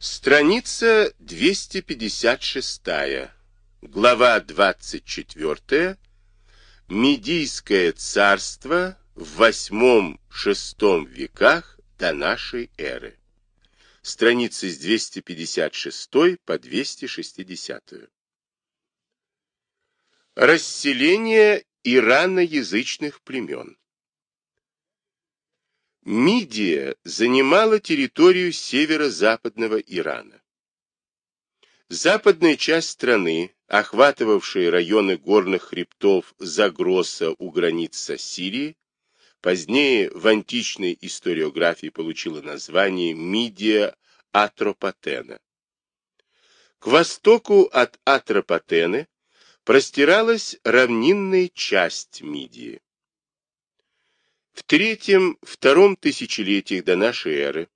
Страница 256, глава 24, Медийское царство в 8-6 веках до нашей эры. Страницы с 256 по 260. Расселение ираноязычных племен. Мидия занимала территорию северо-западного Ирана. Западная часть страны, охватывавшая районы горных хребтов Загроса у границ с Сирией, позднее в античной историографии получила название Мидия Атропатена. К востоку от Атропатены простиралась равнинная часть Мидии. В третьем-втором тысячелетиях до нашей эры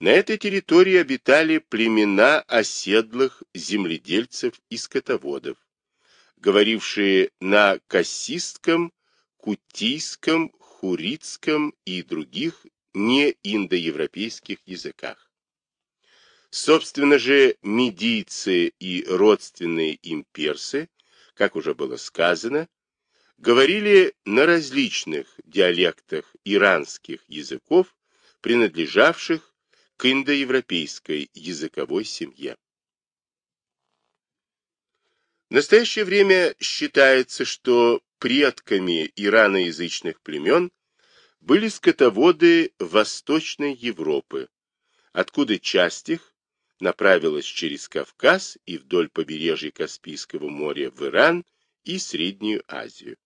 на этой территории обитали племена оседлых земледельцев и скотоводов, говорившие на кассистском, кутийском, хуритском и других неиндоевропейских языках. Собственно же, медийцы и родственные им персы, как уже было сказано, говорили на различных диалектах иранских языков, принадлежавших к индоевропейской языковой семье. В настоящее время считается, что предками ираноязычных племен были скотоводы Восточной Европы, откуда часть их направилась через Кавказ и вдоль побережья Каспийского моря в Иран и Среднюю Азию.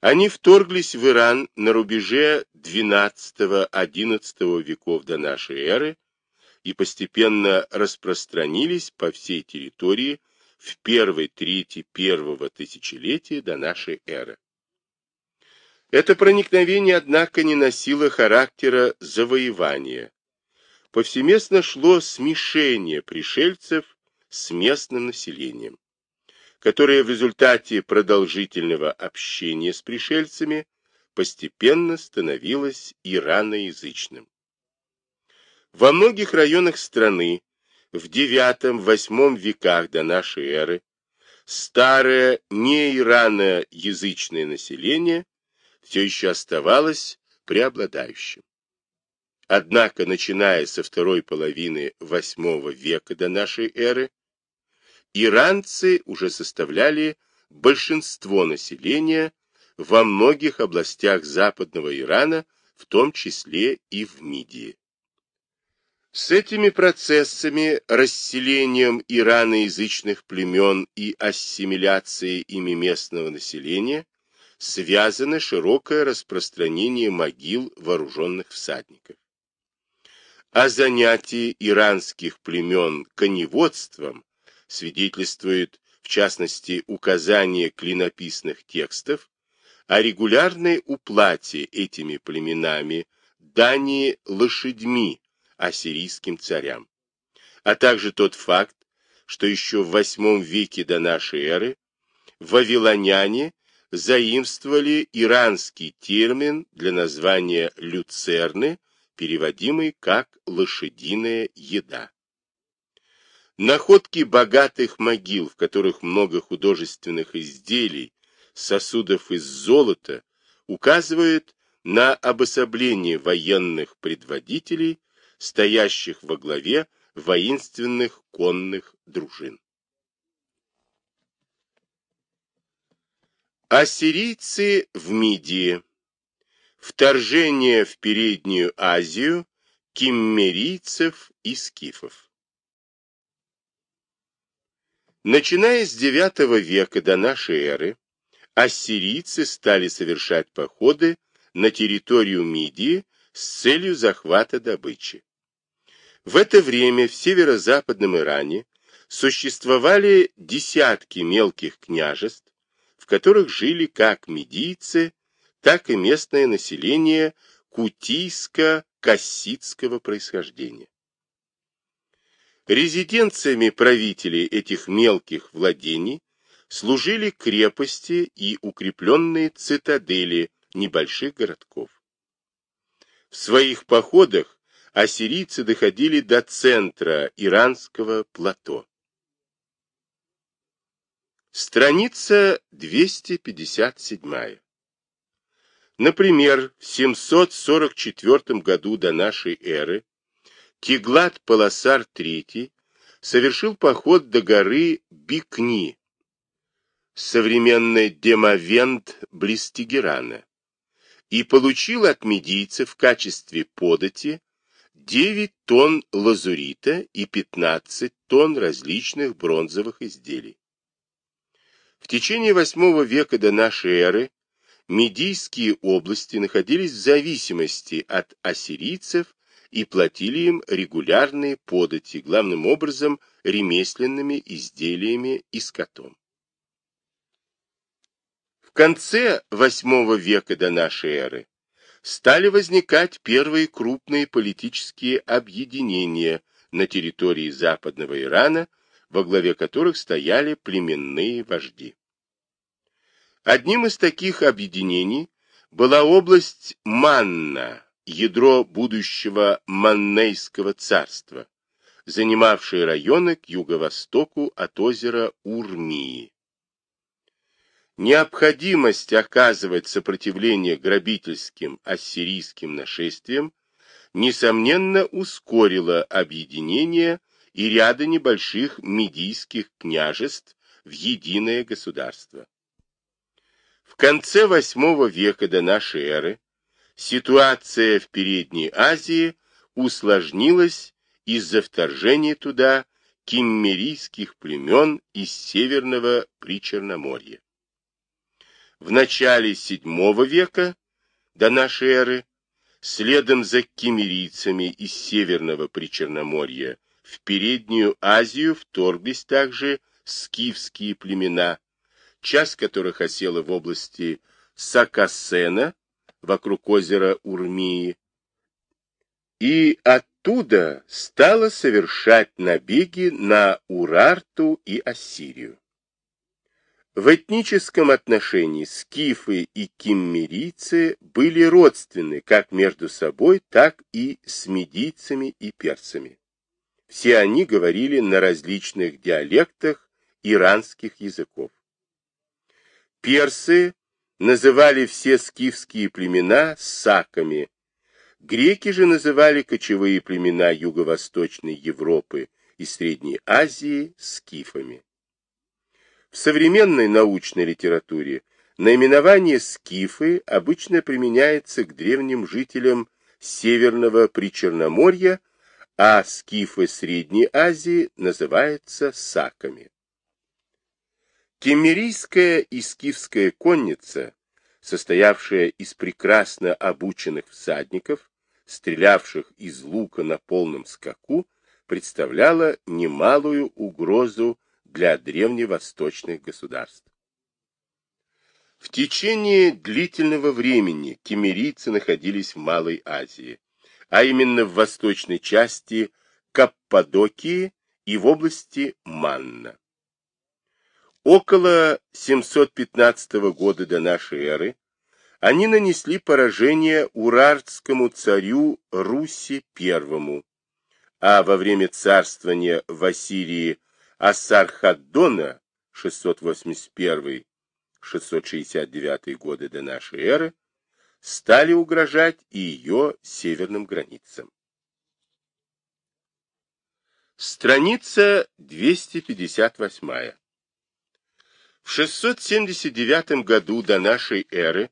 Они вторглись в Иран на рубеже XII-XI веков до нашей эры и постепенно распространились по всей территории в первой трети первого тысячелетия до нашей эры. Это проникновение, однако, не носило характера завоевания. Повсеместно шло смешение пришельцев с местным населением которое в результате продолжительного общения с пришельцами постепенно становилось ираноязычным. Во многих районах страны в IX-VIII веках до нашей эры старое неираноязычное население все еще оставалось преобладающим. Однако, начиная со второй половины VIII века до нашей эры, иранцы уже составляли большинство населения во многих областях западного Ирана, в том числе и в Мидии. С этими процессами, расселением ираноязычных племен и ассимиляцией ими местного населения, связано широкое распространение могил вооруженных всадников. О занятии иранских племен коневодством свидетельствует, в частности, указание клинописных текстов о регулярной уплате этими племенами дани лошадьми ассирийским царям, а также тот факт, что еще в VIII веке до нашей эры вавилоняне заимствовали иранский термин для названия люцерны, переводимый как «лошадиная еда». Находки богатых могил, в которых много художественных изделий, сосудов из золота, указывают на обособление военных предводителей, стоящих во главе воинственных конных дружин. Ассирийцы в Мидии. Вторжение в Переднюю Азию киммерийцев и скифов. Начиная с IX века до нашей эры, ассирийцы стали совершать походы на территорию Мидии с целью захвата добычи. В это время в северо-западном Иране существовали десятки мелких княжеств, в которых жили как медийцы, так и местное население кутийско-касситского происхождения. Резиденциями правителей этих мелких владений служили крепости и укрепленные цитадели небольших городков. В своих походах ассирийцы доходили до центра иранского плато. Страница 257. Например, в 744 году до нашей эры Тиглат-Паласар III совершил поход до горы Бикни, современный Демовент близ Тегерана, и получил от медийцев в качестве подати 9 тонн лазурита и 15 тонн различных бронзовых изделий. В течение VIII века до нашей эры Медийские области находились в зависимости от ассирийцев и платили им регулярные подати, главным образом ремесленными изделиями и скотом. В конце VIII века до нашей эры стали возникать первые крупные политические объединения на территории Западного Ирана, во главе которых стояли племенные вожди. Одним из таких объединений была область Манна, ядро будущего Маннейского царства, занимавшее районы к юго-востоку от озера Урмии. Необходимость оказывать сопротивление грабительским ассирийским нашествиям несомненно ускорила объединение и ряда небольших медийских княжеств в единое государство конце VIII века до нашей эры ситуация в Передней Азии усложнилась из-за вторжения туда киммерийских племен из Северного Причерноморья. В начале VII века до нашей эры следом за киммерийцами из Северного Причерноморья в Переднюю Азию вторглись также скифские племена, часть которых осела в области Сакасена, вокруг озера Урмии, и оттуда стала совершать набеги на Урарту и Ассирию. В этническом отношении скифы и киммерийцы были родственны как между собой, так и с медийцами и перцами. Все они говорили на различных диалектах иранских языков. Персы называли все скифские племена саками, греки же называли кочевые племена Юго-Восточной Европы и Средней Азии скифами. В современной научной литературе наименование скифы обычно применяется к древним жителям Северного Причерноморья, а скифы Средней Азии называются саками. Кемерийская и скифская конница, состоявшая из прекрасно обученных всадников, стрелявших из лука на полном скаку, представляла немалую угрозу для древневосточных государств. В течение длительного времени кемерийцы находились в Малой Азии, а именно в восточной части Каппадокии и в области Манна. Около 715 года до нашей эры они нанесли поражение урартскому царю Руси I, а во время царствования в Ассирии Асархаддона 681-669 годы до нашей эры стали угрожать и ее северным границам. Страница 258. В 679 году до нашей эры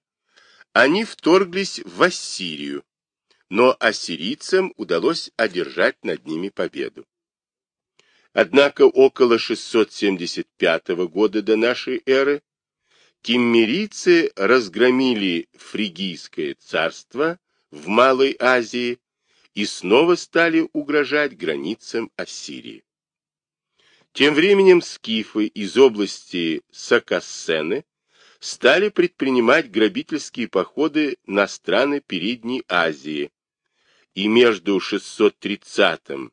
они вторглись в Ассирию, но ассирийцам удалось одержать над ними победу. Однако около 675 года до нашей эры киммерийцы разгромили фригийское царство в Малой Азии и снова стали угрожать границам Ассирии. Тем временем скифы из области Сакассены стали предпринимать грабительские походы на страны Передней Азии, и между 630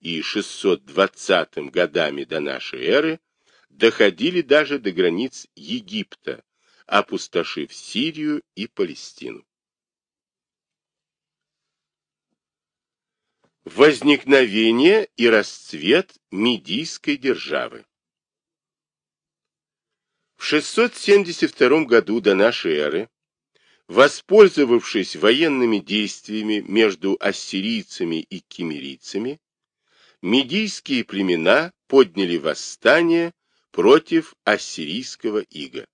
и 620 годами до нашей эры доходили даже до границ Египта, опустошив Сирию и Палестину. Возникновение и расцвет Мидийской державы. В 672 году до нашей эры, воспользовавшись военными действиями между ассирийцами и кемерийцами, медийские племена подняли восстание против ассирийского ига.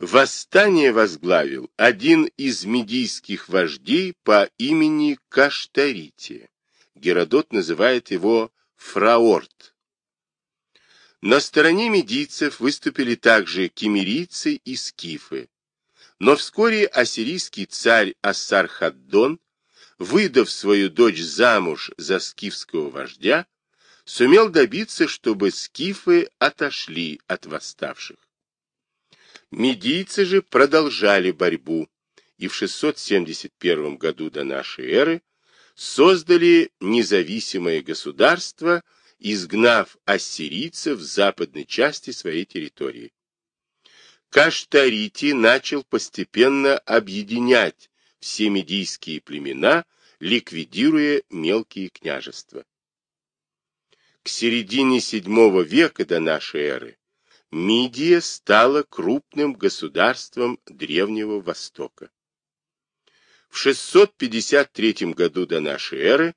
Восстание возглавил один из медийских вождей по имени Каштарите. Геродот называет его Фраорт. На стороне медийцев выступили также кемерийцы и скифы. Но вскоре ассирийский царь Ассархаддон, выдав свою дочь замуж за скифского вождя, сумел добиться, чтобы скифы отошли от восставших. Медийцы же продолжали борьбу и в 671 году до нашей эры создали независимое государство, изгнав ассирийцев в западной части своей территории. Каштарити начал постепенно объединять все медийские племена, ликвидируя мелкие княжества. К середине VII века до нашей эры Мидия стала крупным государством Древнего Востока. В 653 году до нашей эры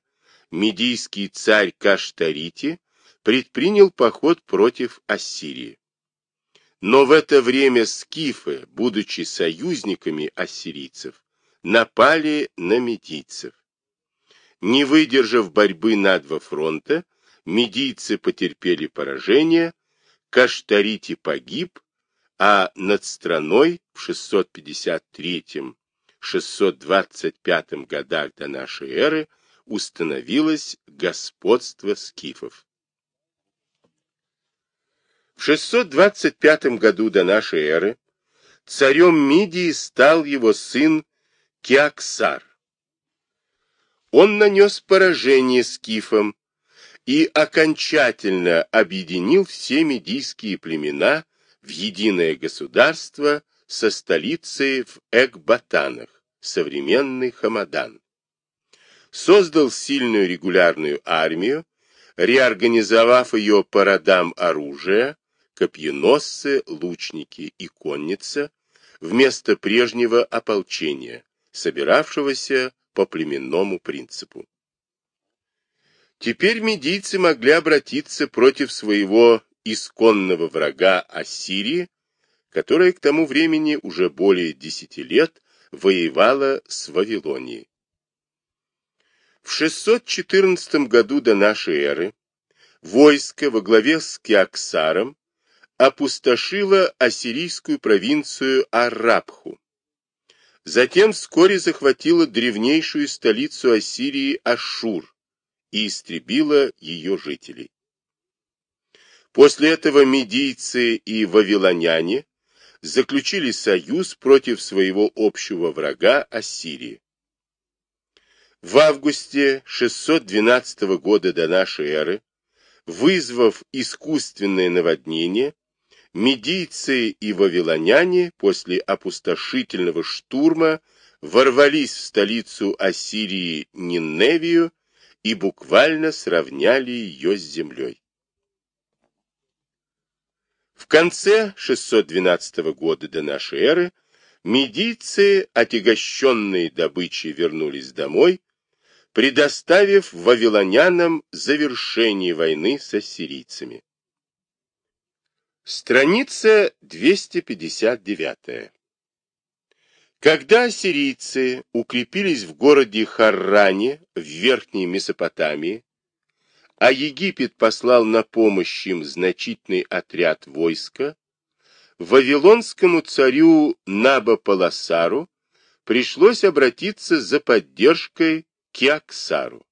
медийский царь Каштарити предпринял поход против Ассирии. Но в это время скифы, будучи союзниками ассирийцев, напали на медийцев. Не выдержав борьбы на два фронта, медийцы потерпели поражение, Каштарити погиб, а над страной в 653-625 годах до нашей эры установилось господство скифов. В 625 году до нашей эры царем Мидии стал его сын Киаксар. Он нанес поражение скифам, и окончательно объединил все медийские племена в единое государство со столицей в Экбатанах, современный Хамадан. Создал сильную регулярную армию, реорганизовав ее по родам оружия, копьеносцы, лучники и конница, вместо прежнего ополчения, собиравшегося по племенному принципу. Теперь медийцы могли обратиться против своего исконного врага Ассирии, которая к тому времени уже более десяти лет воевала с Вавилонией. В 614 году до нашей эры войско во главе с Кеоксаром опустошило ассирийскую провинцию Арабху. Затем вскоре захватило древнейшую столицу Ассирии Ашур, и истребила ее жителей. После этого медийцы и вавилоняне заключили союз против своего общего врага Ассирии. В августе 612 года до нашей эры, вызвав искусственное наводнение, медийцы и вавилоняне после опустошительного штурма ворвались в столицу Ассирии Ниневию и буквально сравняли ее с землей. В конце 612 года до нашей эры медийцы, отягощенные добычей, вернулись домой, предоставив вавилонянам завершение войны с ассирийцами. Страница 259. Когда ассирийцы укрепились в городе Харране в Верхней Месопотамии, а Египет послал на помощь им значительный отряд войска, вавилонскому царю Набополосару пришлось обратиться за поддержкой к Киаксару.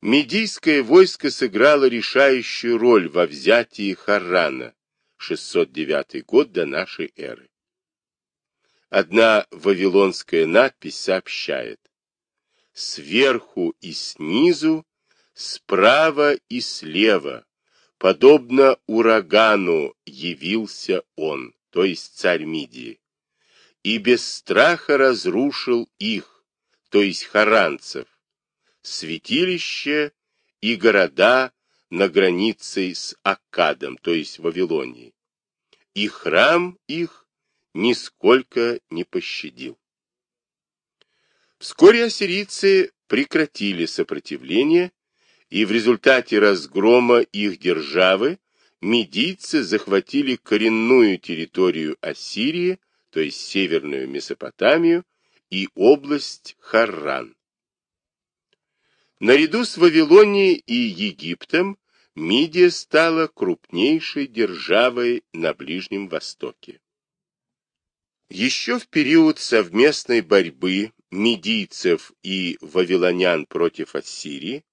Медийское войско сыграло решающую роль во взятии Харрана, 609 год до нашей эры. Одна вавилонская надпись сообщает «Сверху и снизу, справа и слева, подобно урагану явился он, то есть царь Мидии, и без страха разрушил их, то есть харанцев, святилища и города на границе с Аккадом, то есть Вавилонией. И храм их нисколько не пощадил. Вскоре ассирийцы прекратили сопротивление, и в результате разгрома их державы медийцы захватили коренную территорию Ассирии, то есть северную Месопотамию, и область Харран. Наряду с Вавилонией и Египтом Мидия стала крупнейшей державой на Ближнем Востоке. Еще в период совместной борьбы медийцев и вавилонян против Ассирии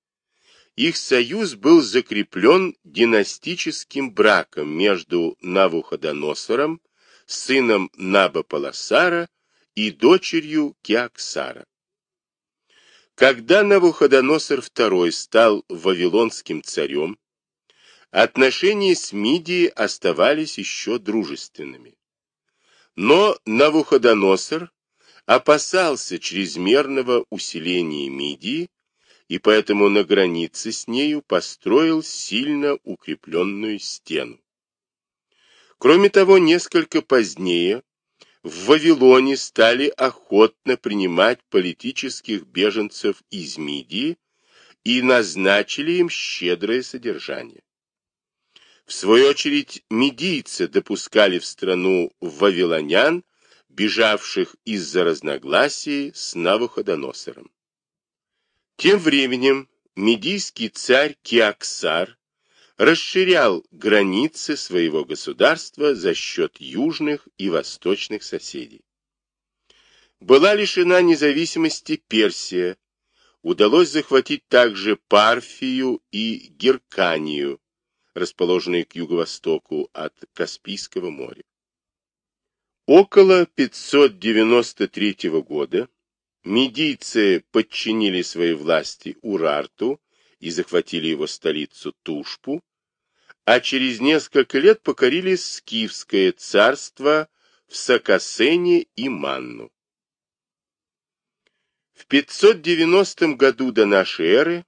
их союз был закреплен династическим браком между Навуходоносором, сыном Набополосара и дочерью Кеоксара. Когда Навуходоносор II стал вавилонским царем, отношения с Мидией оставались еще дружественными. Но Навуходоносор опасался чрезмерного усиления Мидии и поэтому на границе с нею построил сильно укрепленную стену. Кроме того, несколько позднее в Вавилоне стали охотно принимать политических беженцев из Мидии и назначили им щедрое содержание. В свою очередь, медийцы допускали в страну вавилонян, бежавших из-за разногласий с Навуходоносором. Тем временем медийский царь Киаксар расширял границы своего государства за счет южных и восточных соседей. Была лишена независимости Персия, удалось захватить также Парфию и Герканию, расположенные к юго-востоку от Каспийского моря. Около 593 года Медийцы подчинили своей власти Урарту и захватили его столицу Тушпу, а через несколько лет покорили Скифское царство в Сакасене и Манну. В 590 году до нашей эры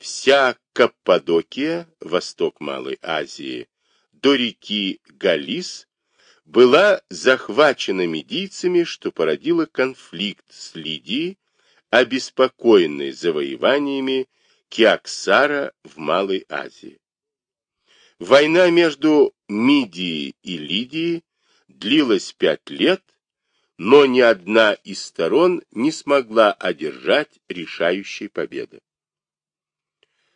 вся Каппадокия, восток Малой Азии, до реки Галис была захвачена медийцами, что породило конфликт с Лидией, обеспокоенной завоеваниями Киаксара в Малой Азии. Война между Мидией и Лидией длилась пять лет, но ни одна из сторон не смогла одержать решающей победы.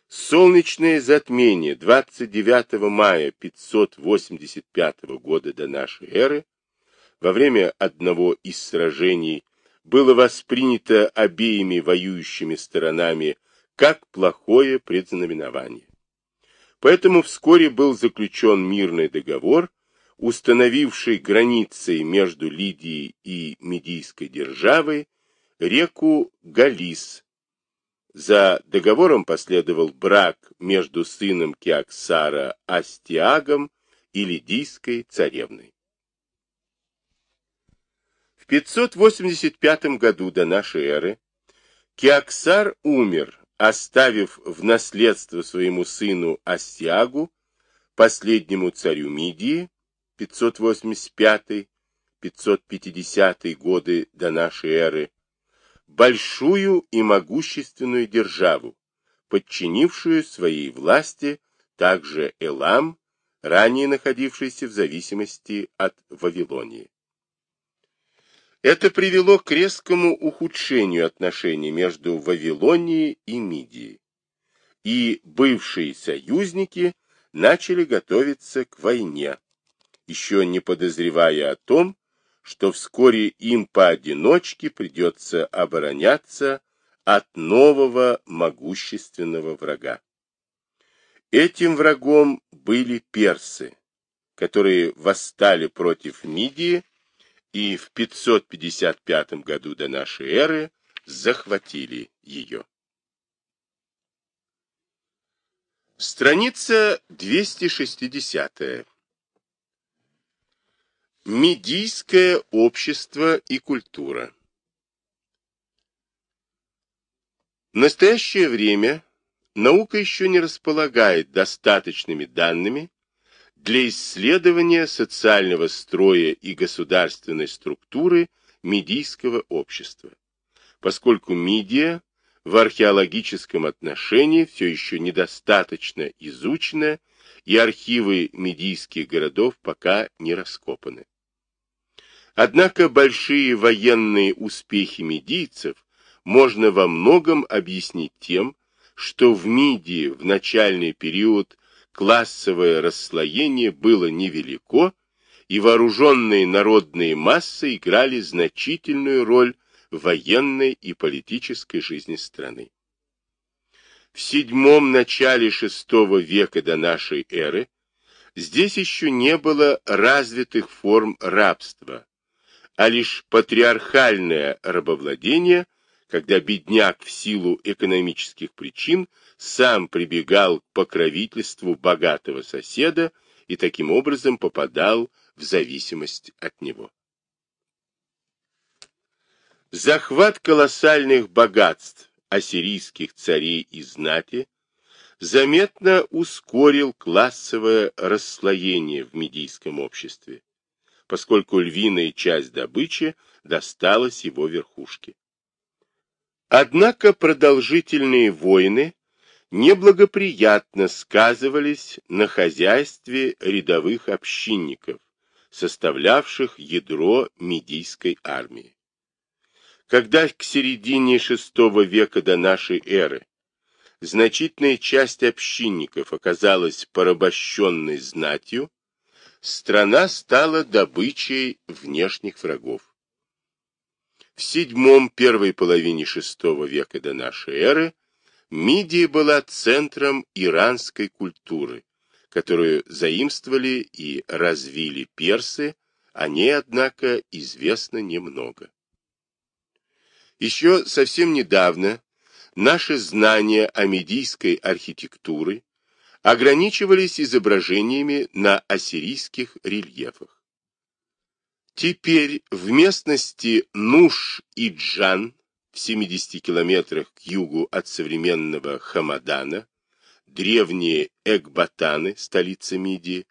Солнечное затмение 29 мая 585 года до нашей эры во время одного из сражений было воспринято обеими воюющими сторонами как плохое предзнаменование. Поэтому вскоре был заключен мирный договор, установивший границей между Лидией и Медийской державой реку Галис, за договором последовал брак между сыном Кеоксара Астиагом и Лидийской царевной. В 585 году до нашей эры Кеоксар умер, оставив в наследство своему сыну Астиагу, последнему царю Мидии, 585-550 годы до нашей эры, большую и могущественную державу, подчинившую своей власти также Элам, ранее находившийся в зависимости от Вавилонии. Это привело к резкому ухудшению отношений между Вавилонией и Мидией, и бывшие союзники начали готовиться к войне, еще не подозревая о том, что вскоре им поодиночке придется обороняться от нового могущественного врага. Этим врагом были персы, которые восстали против Мидии и в 555 году до нашей эры захватили ее. Страница 260. Медийское общество и культура В настоящее время наука еще не располагает достаточными данными для исследования социального строя и государственной структуры медийского общества, поскольку медиа в археологическом отношении все еще недостаточно изучена и архивы медийских городов пока не раскопаны. Однако большие военные успехи медийцев можно во многом объяснить тем, что в Мидии в начальный период классовое расслоение было невелико, и вооруженные народные массы играли значительную роль в военной и политической жизни страны. В седьмом начале шестого века до нашей эры здесь еще не было развитых форм рабства, а лишь патриархальное рабовладение, когда бедняк в силу экономических причин сам прибегал к покровительству богатого соседа и таким образом попадал в зависимость от него. Захват колоссальных богатств ассирийских царей и знати заметно ускорил классовое расслоение в медийском обществе, поскольку львиная часть добычи досталась его верхушке. Однако продолжительные войны неблагоприятно сказывались на хозяйстве рядовых общинников, составлявших ядро медийской армии. Когда к середине VI века до нашей эры значительная часть общинников оказалась порабощенной знатью, страна стала добычей внешних врагов. В седьмом первой половине VI века до нашей эры Мидия была центром иранской культуры, которую заимствовали и развили персы, о ней, однако, известно немного. Еще совсем недавно наши знания о медийской архитектуре ограничивались изображениями на ассирийских рельефах. Теперь в местности Нуш и Джан в 70 километрах к югу от современного Хамадана, древние Экбатаны, столица Мидии,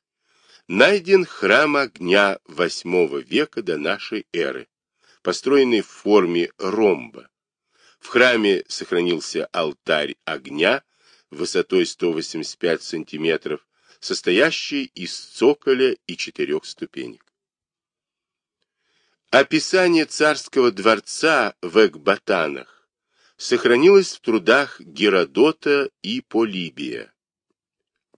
найден храм огня VIII века до нашей эры, построенный в форме ромба. В храме сохранился алтарь огня высотой 185 сантиметров, состоящий из цоколя и четырех ступенек. Описание царского дворца в Экбатанах сохранилось в трудах Геродота и Полибия.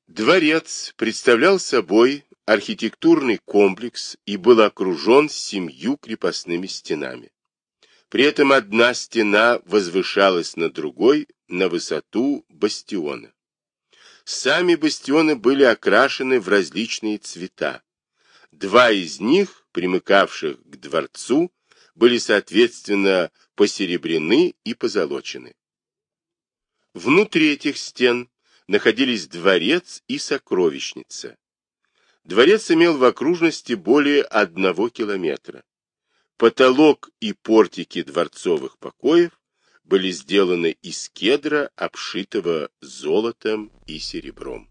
Дворец представлял собой архитектурный комплекс и был окружен семью крепостными стенами. При этом одна стена возвышалась на другой на высоту бастиона. Сами бастионы были окрашены в различные цвета. Два из них примыкавших к дворцу, были соответственно посеребрены и позолочены. Внутри этих стен находились дворец и сокровищница. Дворец имел в окружности более одного километра. Потолок и портики дворцовых покоев были сделаны из кедра, обшитого золотом и серебром.